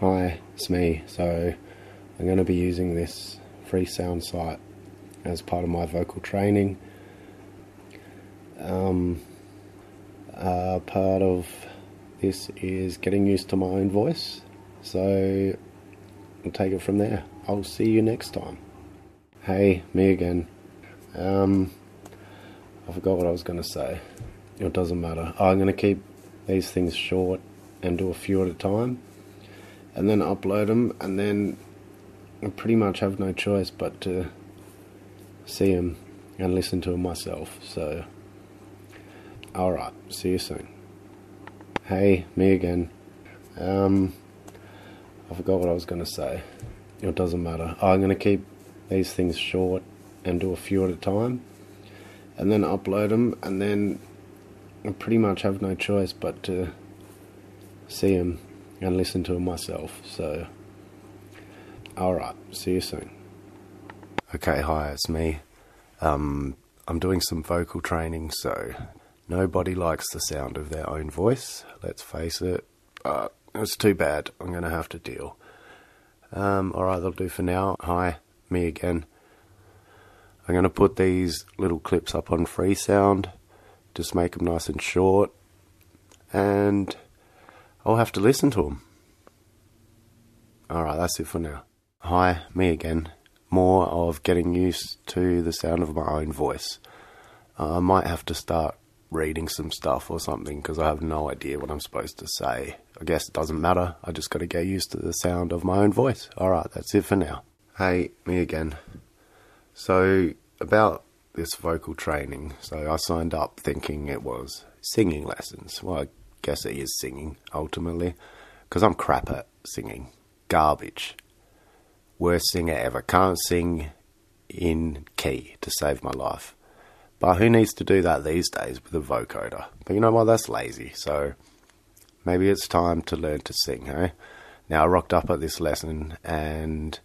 Hi, it's me. So I'm going to be using this free sound site as part of my vocal training. Um, uh, part of this is getting used to my own voice. So I'll take it from there. I'll see you next time. Hey, me again. Um, I forgot what I was going to say. It doesn't matter. I'm going to keep these things short and do a few at a time and then upload them, and then I pretty much have no choice but to see them and listen to them myself. So, alright, see you soon. Hey, me again. Um, I forgot what I was going to say. It doesn't matter. I'm going to keep these things short and do a few at a time, and then upload them, and then I pretty much have no choice but to see them and listen to them myself. So, alright, see you soon. Okay, hi, it's me. Um, I'm doing some vocal training, so nobody likes the sound of their own voice, let's face it. But it's too bad, I'm going to have to deal. Um, alright, that'll do for now. Hi, me again. I'm going to put these little clips up on Freesound, just make them nice and short, and I'll have to listen to them. Alright, that's it for now. Hi, me again. More of getting used to the sound of my own voice. Uh, I might have to start reading some stuff or something because I have no idea what I'm supposed to say. I guess it doesn't matter. I just got to get used to the sound of my own voice. Alright, that's it for now. Hey, me again. So, about this vocal training, so I signed up thinking it was singing lessons. Well, I guess it is singing ultimately, because I'm crap at singing. Garbage. Worst singer ever. Can't sing in key to save my life. But who needs to do that these days with a vocoder? But you know what? That's lazy. So maybe it's time to learn to sing, eh? Now I rocked up at this lesson and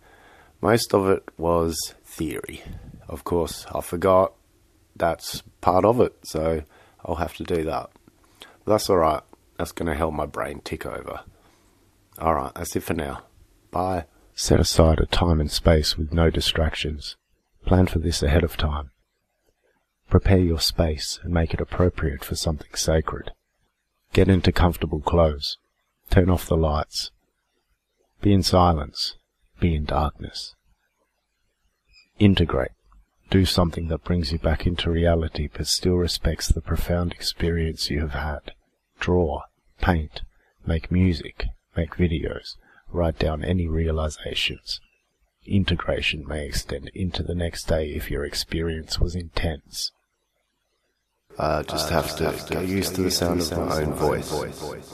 most of it was theory. Of course, I forgot that's part of it, so I'll have to do that. That's alright. That's going to help my brain tick over. Alright, that's it for now. Bye. Set aside a time and space with no distractions. Plan for this ahead of time. Prepare your space and make it appropriate for something sacred. Get into comfortable clothes. Turn off the lights. Be in silence. Be in darkness. Integrate. Do something that brings you back into reality but still respects the profound experience you have had. Draw, paint, make music, make videos, write down any realizations. Integration may extend into the next day if your experience was intense. I just, uh, have, just to have to get used to the sound of my own voice. voice.